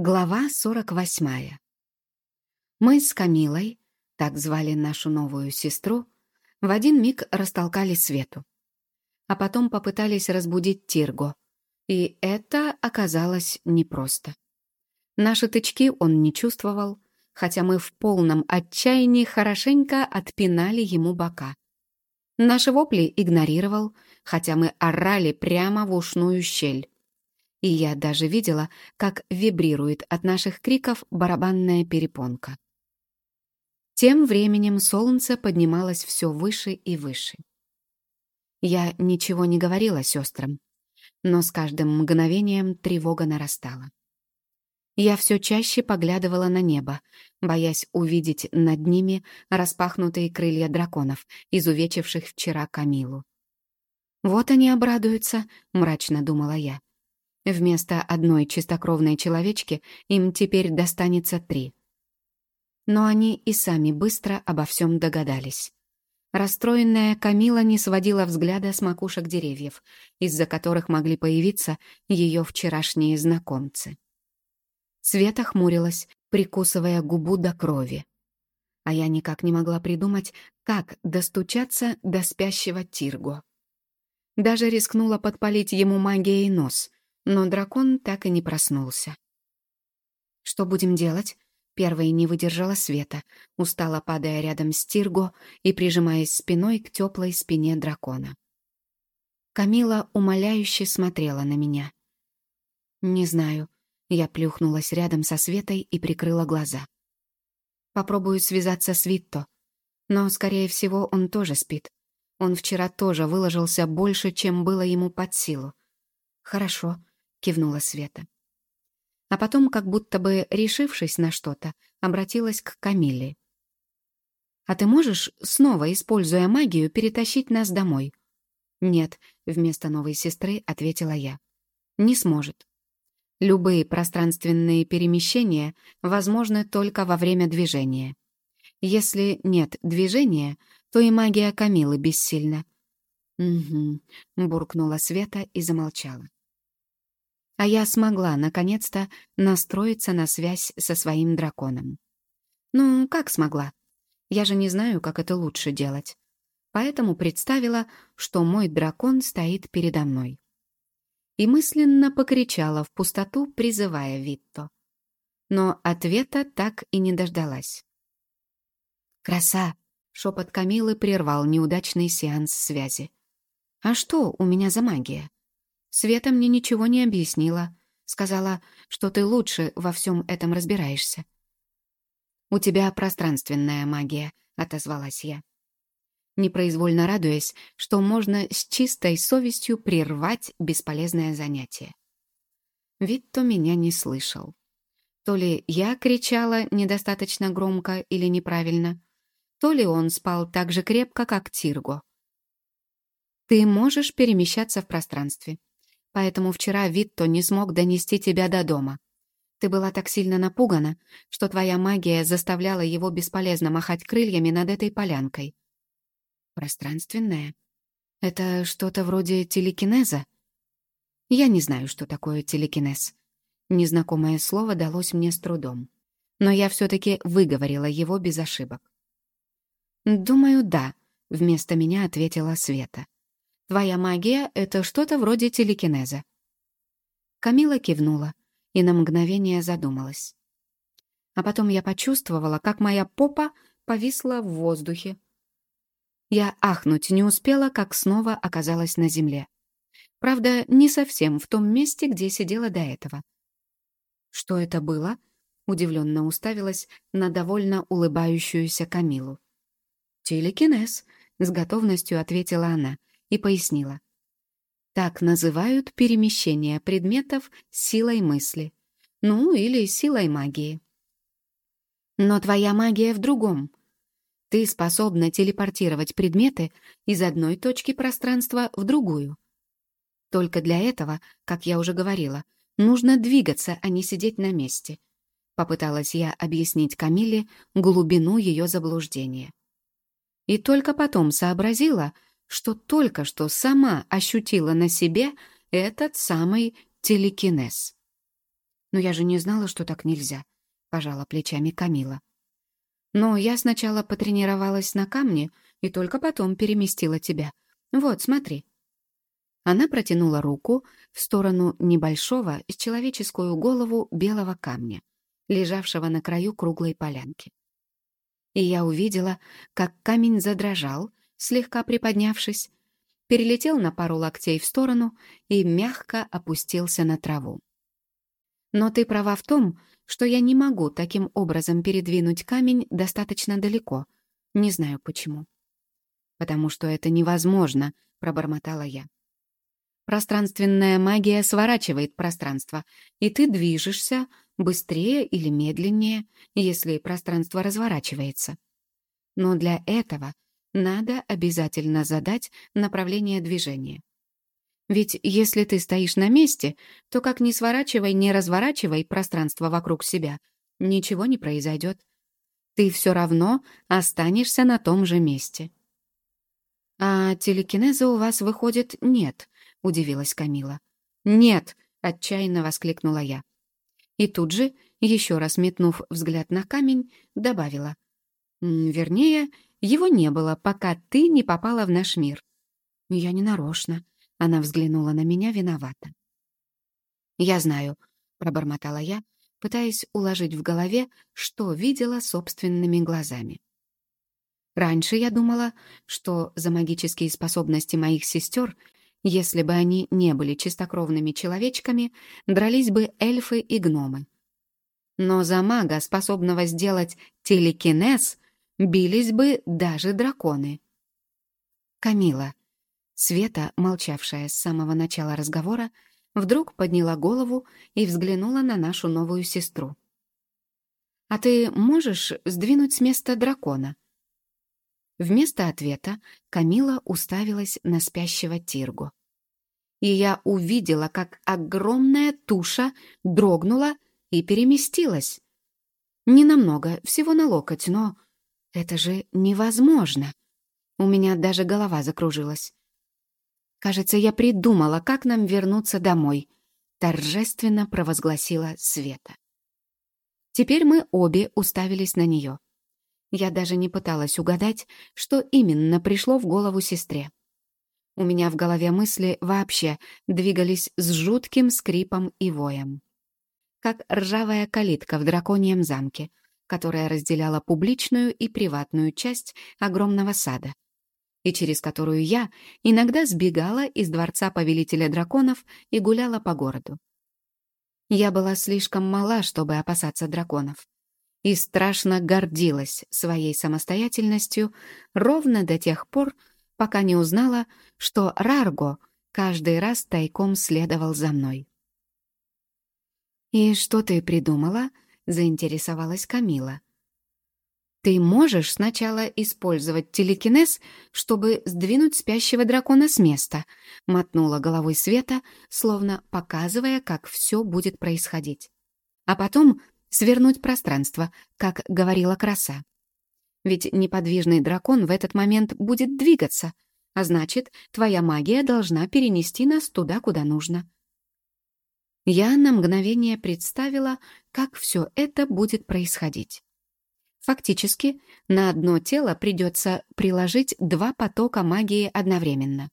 Глава 48. Мы с Камилой, так звали нашу новую сестру, в один миг растолкали Свету. А потом попытались разбудить Тирго. И это оказалось непросто. Наши тычки он не чувствовал, хотя мы в полном отчаянии хорошенько отпинали ему бока. Наши вопли игнорировал, хотя мы орали прямо в ушную щель и я даже видела, как вибрирует от наших криков барабанная перепонка. Тем временем солнце поднималось все выше и выше. Я ничего не говорила сестрам, но с каждым мгновением тревога нарастала. Я все чаще поглядывала на небо, боясь увидеть над ними распахнутые крылья драконов, изувечивших вчера Камилу. «Вот они обрадуются», — мрачно думала я. Вместо одной чистокровной человечки им теперь достанется три. Но они и сами быстро обо всем догадались. Расстроенная Камила не сводила взгляда с макушек деревьев, из-за которых могли появиться ее вчерашние знакомцы. Света хмурилась, прикусывая губу до крови. А я никак не могла придумать, как достучаться до спящего Тирго. Даже рискнула подпалить ему магией нос, но дракон так и не проснулся. «Что будем делать?» Первой не выдержала света, устало падая рядом с Тирго и прижимаясь спиной к теплой спине дракона. Камила умоляюще смотрела на меня. «Не знаю». Я плюхнулась рядом со Светой и прикрыла глаза. «Попробую связаться с Витто. Но, скорее всего, он тоже спит. Он вчера тоже выложился больше, чем было ему под силу. Хорошо, — кивнула Света. А потом, как будто бы решившись на что-то, обратилась к Камилле. «А ты можешь, снова используя магию, перетащить нас домой?» «Нет», — вместо новой сестры ответила я. «Не сможет. Любые пространственные перемещения возможны только во время движения. Если нет движения, то и магия Камилы бессильна». «Угу», — буркнула Света и замолчала а я смогла, наконец-то, настроиться на связь со своим драконом. Ну, как смогла? Я же не знаю, как это лучше делать. Поэтому представила, что мой дракон стоит передо мной. И мысленно покричала в пустоту, призывая Витто. Но ответа так и не дождалась. «Краса!» — шепот Камилы прервал неудачный сеанс связи. «А что у меня за магия?» Света мне ничего не объяснила. Сказала, что ты лучше во всем этом разбираешься. «У тебя пространственная магия», — отозвалась я. Непроизвольно радуясь, что можно с чистой совестью прервать бесполезное занятие. Витто меня не слышал. То ли я кричала недостаточно громко или неправильно, то ли он спал так же крепко, как Тирго. «Ты можешь перемещаться в пространстве. Поэтому вчера Витто не смог донести тебя до дома. Ты была так сильно напугана, что твоя магия заставляла его бесполезно махать крыльями над этой полянкой. Пространственная? Это что-то вроде телекинеза? Я не знаю, что такое телекинез. Незнакомое слово далось мне с трудом. Но я все-таки выговорила его без ошибок. «Думаю, да», — вместо меня ответила Света. Твоя магия — это что-то вроде телекинеза». Камила кивнула и на мгновение задумалась. А потом я почувствовала, как моя попа повисла в воздухе. Я ахнуть не успела, как снова оказалась на земле. Правда, не совсем в том месте, где сидела до этого. «Что это было?» — удивленно уставилась на довольно улыбающуюся Камилу. «Телекинез», — с готовностью ответила она и пояснила. Так называют перемещение предметов силой мысли. Ну, или силой магии. Но твоя магия в другом. Ты способна телепортировать предметы из одной точки пространства в другую. Только для этого, как я уже говорила, нужно двигаться, а не сидеть на месте. Попыталась я объяснить Камиле глубину ее заблуждения. И только потом сообразила, что только что сама ощутила на себе этот самый телекинез. «Но я же не знала, что так нельзя», — пожала плечами Камила. «Но я сначала потренировалась на камне и только потом переместила тебя. Вот, смотри». Она протянула руку в сторону небольшого с человеческую голову белого камня, лежавшего на краю круглой полянки. И я увидела, как камень задрожал, слегка приподнявшись, перелетел на пару локтей в сторону и мягко опустился на траву. Но ты права в том, что я не могу таким образом передвинуть камень достаточно далеко. Не знаю почему. «Потому что это невозможно», — пробормотала я. Пространственная магия сворачивает пространство, и ты движешься быстрее или медленнее, если пространство разворачивается. Но для этого надо обязательно задать направление движения. Ведь если ты стоишь на месте, то как ни сворачивай, ни разворачивай пространство вокруг себя, ничего не произойдет. Ты все равно останешься на том же месте. «А телекинеза у вас, выходит, нет», — удивилась Камила. «Нет!» — отчаянно воскликнула я. И тут же, еще раз метнув взгляд на камень, добавила. «Вернее, его не было, пока ты не попала в наш мир». «Я не нарочно», — она взглянула на меня виновата. «Я знаю», — пробормотала я, пытаясь уложить в голове, что видела собственными глазами. Раньше я думала, что за магические способности моих сестер если бы они не были чистокровными человечками, дрались бы эльфы и гномы. Но за мага, способного сделать телекинез, бились бы даже драконы. Камила, Света, молчавшая с самого начала разговора, вдруг подняла голову и взглянула на нашу новую сестру. «А ты можешь сдвинуть с места дракона?» Вместо ответа Камила уставилась на спящего Тиргу. И я увидела, как огромная туша дрогнула и переместилась. Ненамного, всего на локоть, но это же невозможно. У меня даже голова закружилась. «Кажется, я придумала, как нам вернуться домой», — торжественно провозгласила Света. Теперь мы обе уставились на нее. Я даже не пыталась угадать, что именно пришло в голову сестре. У меня в голове мысли вообще двигались с жутким скрипом и воем. Как ржавая калитка в драконьем замке, которая разделяла публичную и приватную часть огромного сада, и через которую я иногда сбегала из дворца повелителя драконов и гуляла по городу. Я была слишком мала, чтобы опасаться драконов и страшно гордилась своей самостоятельностью ровно до тех пор, пока не узнала, что Рарго каждый раз тайком следовал за мной. «И что ты придумала?» — заинтересовалась Камила. «Ты можешь сначала использовать телекинез, чтобы сдвинуть спящего дракона с места», — мотнула головой Света, словно показывая, как все будет происходить. «А потом свернуть пространство, как говорила краса. Ведь неподвижный дракон в этот момент будет двигаться, а значит, твоя магия должна перенести нас туда, куда нужно. Я на мгновение представила, как все это будет происходить. Фактически, на одно тело придется приложить два потока магии одновременно.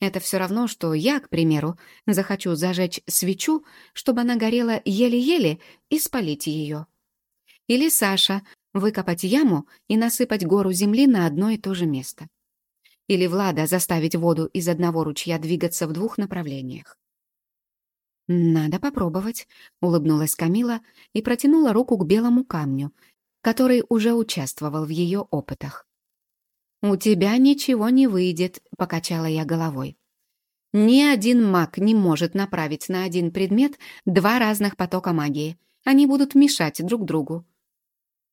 Это все равно, что я, к примеру, захочу зажечь свечу, чтобы она горела еле-еле, и спалить ее. Или Саша выкопать яму и насыпать гору земли на одно и то же место. Или Влада заставить воду из одного ручья двигаться в двух направлениях. «Надо попробовать», — улыбнулась Камила и протянула руку к белому камню, который уже участвовал в ее опытах. «У тебя ничего не выйдет», — покачала я головой. «Ни один маг не может направить на один предмет два разных потока магии. Они будут мешать друг другу».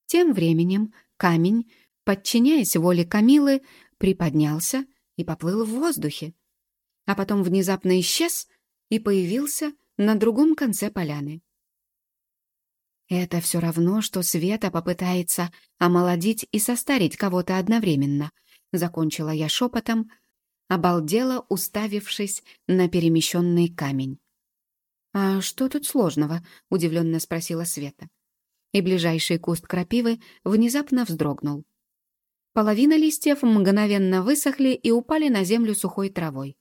Тем временем камень, подчиняясь воле Камилы, приподнялся и поплыл в воздухе, а потом внезапно исчез и появился на другом конце поляны. Это все равно, что Света попытается омолодить и состарить кого-то одновременно, закончила я шепотом, обалдела, уставившись на перемещенный камень. «А что тут сложного?» — удивленно спросила Света. И ближайший куст крапивы внезапно вздрогнул. Половина листьев мгновенно высохли и упали на землю сухой травой,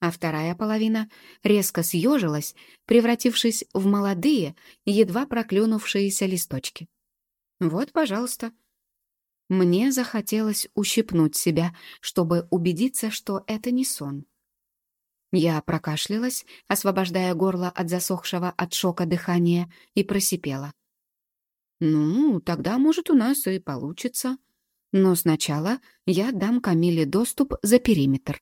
а вторая половина резко съежилась, превратившись в молодые, едва проклюнувшиеся листочки. Вот, пожалуйста. Мне захотелось ущипнуть себя, чтобы убедиться, что это не сон. Я прокашлялась, освобождая горло от засохшего от шока дыхания, и просипела. «Ну, тогда, может, у нас и получится. Но сначала я дам Камиле доступ за периметр».